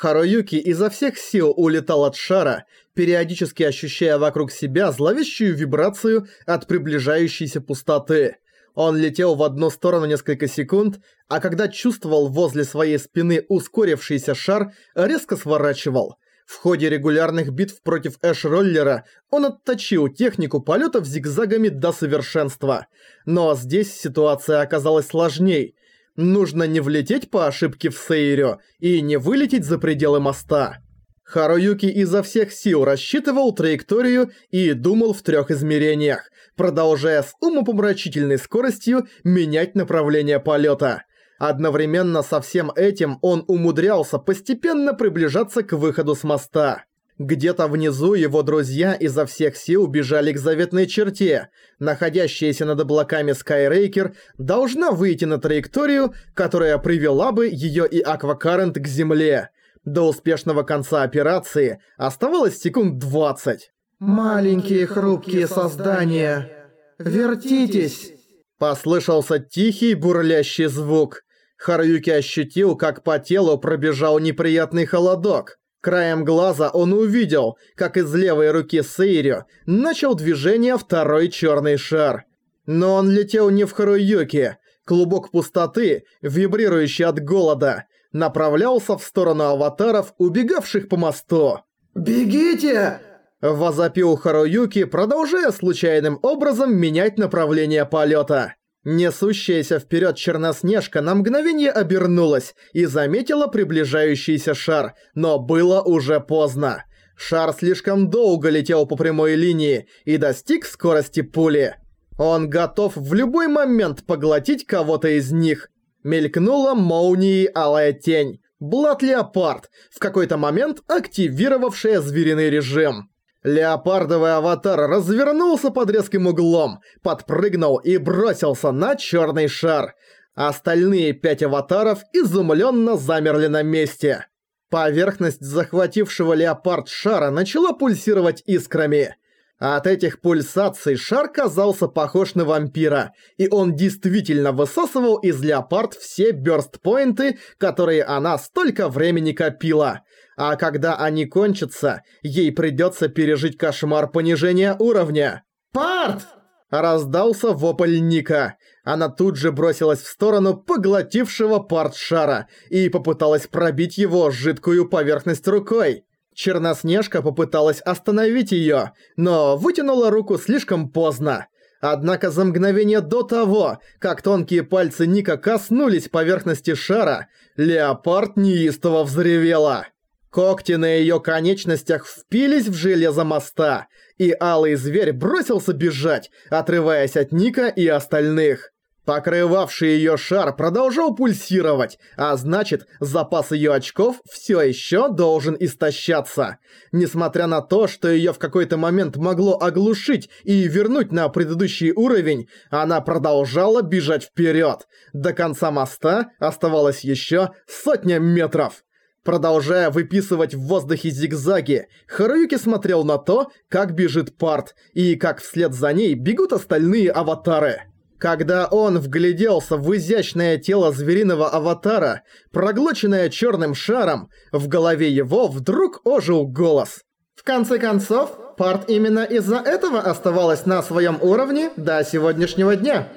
Харуюки изо всех сил улетал от шара, периодически ощущая вокруг себя зловещую вибрацию от приближающейся пустоты. Он летел в одну сторону несколько секунд, а когда чувствовал возле своей спины ускорившийся шар, резко сворачивал. В ходе регулярных битв против Эш-роллера он отточил технику полетов зигзагами до совершенства. Но здесь ситуация оказалась сложней. Нужно не влететь по ошибке в Сейрё и не вылететь за пределы моста. Харуюки изо всех сил рассчитывал траекторию и думал в трех измерениях, продолжая с умопомрачительной скоростью менять направление полета. Одновременно со всем этим он умудрялся постепенно приближаться к выходу с моста. Где-то внизу его друзья изо всех сил бежали к заветной черте. Находящаяся над облаками Скайрейкер должна выйти на траекторию, которая привела бы её и Аквакарент к земле. До успешного конца операции оставалось секунд 20. «Маленькие хрупкие создания, вертитесь!» Послышался тихий бурлящий звук. Харуюки ощутил, как по телу пробежал неприятный холодок. Краем глаза он увидел, как из левой руки Сейрю начал движение второй черный шар. Но он летел не в Харуюки. Клубок пустоты, вибрирующий от голода, направлялся в сторону аватаров, убегавших по мосту. «Бегите!» Возопил Харуюки, продолжая случайным образом менять направление полета. Несущаяся вперед Черноснежка на мгновение обернулась и заметила приближающийся шар, но было уже поздно. Шар слишком долго летел по прямой линии и достиг скорости пули. Он готов в любой момент поглотить кого-то из них. Мелькнула молнией алая тень. Блат-леопард, в какой-то момент активировавшая звериный режим. Леопардовый аватар развернулся под резким углом, подпрыгнул и бросился на черный шар. Остальные пять аватаров изумленно замерли на месте. Поверхность захватившего леопард шара начала пульсировать искрами. От этих пульсаций шар казался похож на вампира, и он действительно высасывал из леопард все бёрстпоинты, которые она столько времени копила. А когда они кончатся, ей придётся пережить кошмар понижения уровня. «Парт!» Раздался вопль Ника. Она тут же бросилась в сторону поглотившего парт шара и попыталась пробить его жидкую поверхность рукой. Черноснежка попыталась остановить её, но вытянула руку слишком поздно. Однако за мгновение до того, как тонкие пальцы Ника коснулись поверхности шара, леопард неистово взревела. Когти на её конечностях впились в железо моста, и алый зверь бросился бежать, отрываясь от Ника и остальных. Покрывавший её шар продолжал пульсировать, а значит, запас её очков всё ещё должен истощаться. Несмотря на то, что её в какой-то момент могло оглушить и вернуть на предыдущий уровень, она продолжала бежать вперёд. До конца моста оставалось ещё сотня метров. Продолжая выписывать в воздухе зигзаги, Харуюки смотрел на то, как бежит Парт, и как вслед за ней бегут остальные аватары. Когда он вгляделся в изящное тело звериного аватара, проглоченное черным шаром, в голове его вдруг ожил голос. В конце концов, Парт именно из-за этого оставалась на своем уровне до сегодняшнего дня.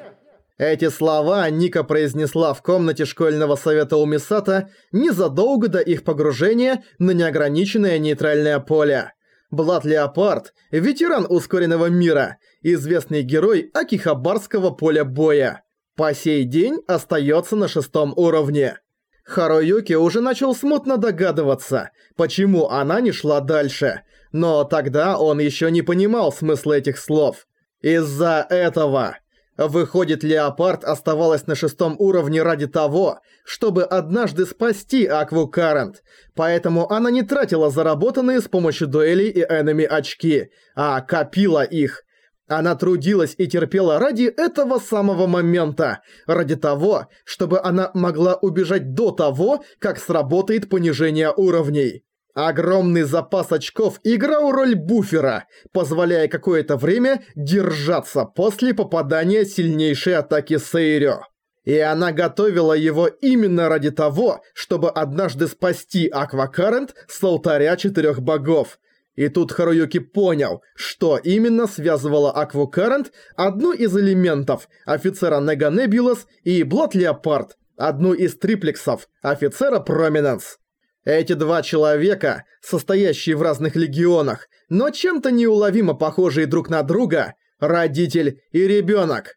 Эти слова Ника произнесла в комнате школьного совета у Мисата незадолго до их погружения на неограниченное нейтральное поле. Блад Леопард, ветеран ускоренного мира, известный герой Акихабарского поля боя. По сей день остается на шестом уровне. Харуюки уже начал смутно догадываться, почему она не шла дальше, но тогда он еще не понимал смысла этих слов. Из-за этого... Выходит, Леопард оставалась на шестом уровне ради того, чтобы однажды спасти Акву Карент, поэтому она не тратила заработанные с помощью дуэлей и энеми очки, а копила их. Она трудилась и терпела ради этого самого момента, ради того, чтобы она могла убежать до того, как сработает понижение уровней. Огромный запас очков играл роль буфера, позволяя какое-то время держаться после попадания сильнейшей атаки Сейрё. И она готовила его именно ради того, чтобы однажды спасти Аквакарент с алтаря четырех богов. И тут Харуюки понял, что именно связывало Аквакарент одну из элементов офицера Нега Небулас и Блот Леопард, одну из триплексов офицера Проминенс. Эти два человека, состоящие в разных легионах, но чем-то неуловимо похожие друг на друга, родитель и ребенок.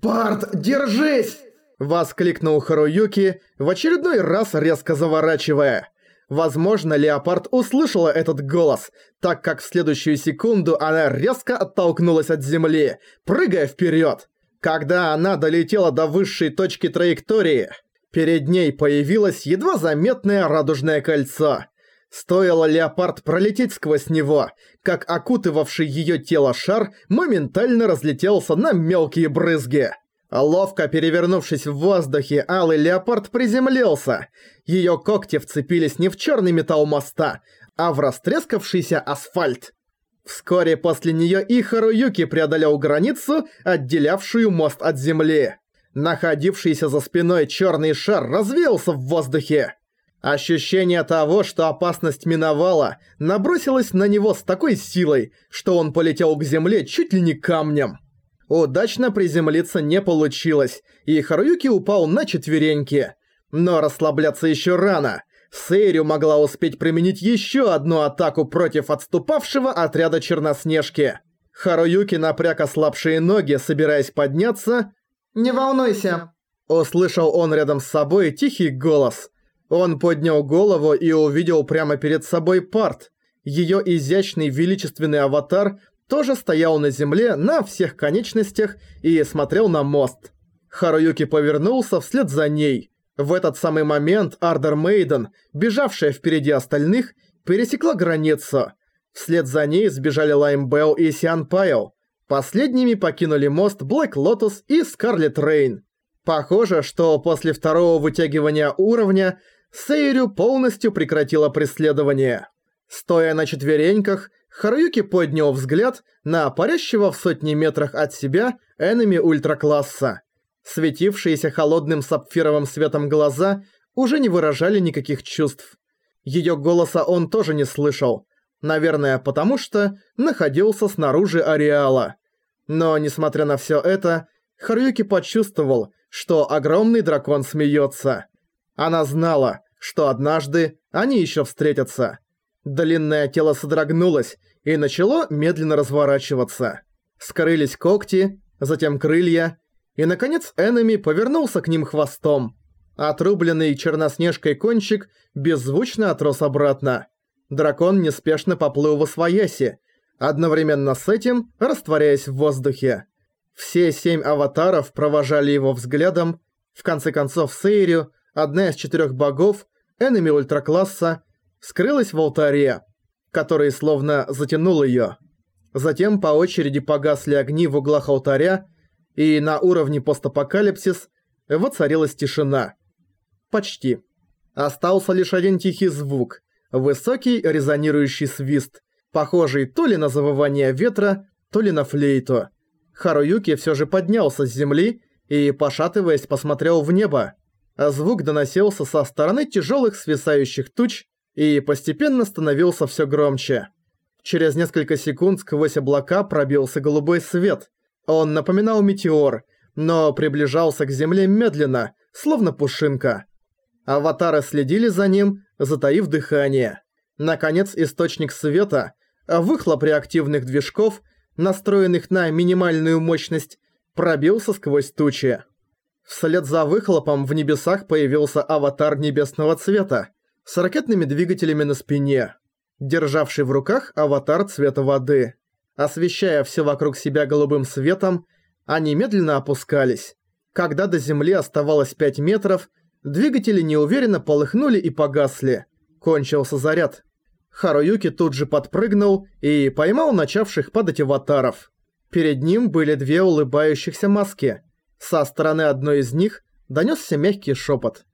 «Парт, держись!» Воскликнул Харуюки, в очередной раз резко заворачивая. Возможно, Леопард услышала этот голос, так как в следующую секунду она резко оттолкнулась от земли, прыгая вперед. Когда она долетела до высшей точки траектории, перед ней появилось едва заметное радужное кольцо. Стоило Леопард пролететь сквозь него, как окутывавший её тело шар моментально разлетелся на мелкие брызги. Ловко перевернувшись в воздухе, алый леопард приземлился. Её когти вцепились не в чёрный металл моста, а в растрескавшийся асфальт. Вскоре после неё и Харуюки преодолел границу, отделявшую мост от земли. Находившийся за спиной чёрный шар развеялся в воздухе. Ощущение того, что опасность миновала, набросилось на него с такой силой, что он полетел к земле чуть ли не камнем. Удачно приземлиться не получилось, и Харуюки упал на четвереньки. Но расслабляться еще рано. Сейрю могла успеть применить еще одну атаку против отступавшего отряда Черноснежки. Харуюки напряг ослабшие ноги, собираясь подняться. «Не волнуйся!» Услышал он рядом с собой тихий голос. Он поднял голову и увидел прямо перед собой Парт. Её изящный величественный аватар тоже стоял на земле на всех конечностях и смотрел на мост. Харуюки повернулся вслед за ней. В этот самый момент Ардер Мейден, бежавшая впереди остальных, пересекла границу. Вслед за ней сбежали Лайм Белл и Сиан Пайл. Последними покинули мост Блэк Лотус и Скарлет Рейн. Похоже, что после второго вытягивания уровня Сейрю полностью прекратила преследование. Стоя на четвереньках, Харуюки поднял взгляд на парящего в сотни метрах от себя энеми ультракласса. Светившиеся холодным сапфировым светом глаза уже не выражали никаких чувств. Её голоса он тоже не слышал. Наверное, потому что находился снаружи ареала. Но, несмотря на всё это, Харуюки почувствовал, что огромный дракон смеётся. Она знала, что однажды они ещё встретятся. Длинное тело содрогнулось и начало медленно разворачиваться. Скрылись когти, затем крылья, и, наконец, Эннами повернулся к ним хвостом. Отрубленный черноснежкой кончик беззвучно отрос обратно. Дракон неспешно поплыл во свояси, одновременно с этим растворяясь в воздухе. Все семь аватаров провожали его взглядом. В конце концов, Сейрю, одна из четырех богов, Эннами ультракласса, скрылась в алтаре, который словно затянул её. Затем по очереди погасли огни в углах алтаря, и на уровне постапокалипсис воцарилась тишина. Почти. Остался лишь один тихий звук, высокий резонирующий свист, похожий то ли на завывание ветра, то ли на флейту. Харуюки всё же поднялся с земли и, пошатываясь, посмотрел в небо. А звук доносился со стороны тяжёлых свисающих туч, и постепенно становился все громче. Через несколько секунд сквозь облака пробился голубой свет. Он напоминал метеор, но приближался к земле медленно, словно пушинка. Аватары следили за ним, затаив дыхание. Наконец источник света, выхлоп реактивных движков, настроенных на минимальную мощность, пробился сквозь тучи. Вслед за выхлопом в небесах появился аватар небесного цвета, с ракетными двигателями на спине, державший в руках аватар цвета воды. Освещая все вокруг себя голубым светом, они медленно опускались. Когда до земли оставалось 5 метров, двигатели неуверенно полыхнули и погасли. Кончился заряд. Харуюки тут же подпрыгнул и поймал начавших падать аватаров. Перед ним были две улыбающихся маски. Со стороны одной из них донёсся мягкий шепот.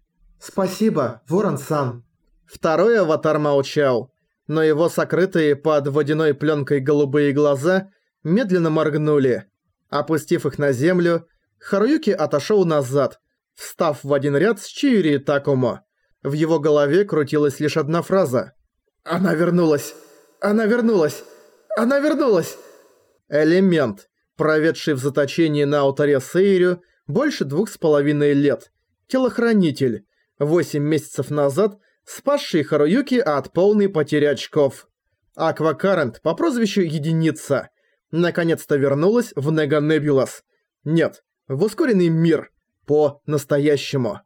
«Спасибо, Ворон-сан». Второй аватар молчал, но его сокрытые под водяной пленкой голубые глаза медленно моргнули. Опустив их на землю, Харуюки отошел назад, встав в один ряд с Чиури Такумо. В его голове крутилась лишь одна фраза. «Она вернулась! Она вернулась! Она вернулась!» Элемент, проведший в заточении на алтаре Сейрю больше двух с половиной лет. Телохранитель, восемь месяцев назад спасший Харуюки от полной потери очков. Аквакарент по прозвищу Единица наконец-то вернулась в Нега Небулас. Нет, в ускоренный мир. По-настоящему.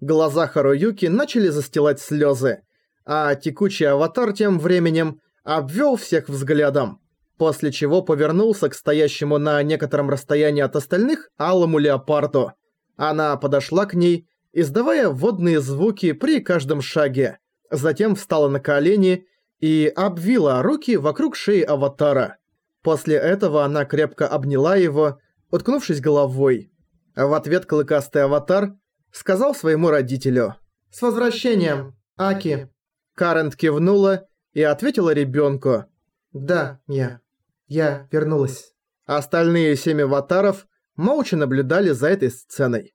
Глаза Харуюки начали застилать слезы, а текучий аватар тем временем обвел всех взглядом, после чего повернулся к стоящему на некотором расстоянии от остальных алому леопарду. Она подошла к ней, издавая водные звуки при каждом шаге, затем встала на колени и обвила руки вокруг шеи аватара. После этого она крепко обняла его, уткнувшись головой. В ответ клыкастый аватар сказал своему родителю «С возвращением, Аки!» Карент кивнула и ответила ребенку. «Да, я. Я вернулась». Остальные семь аватаров молча наблюдали за этой сценой.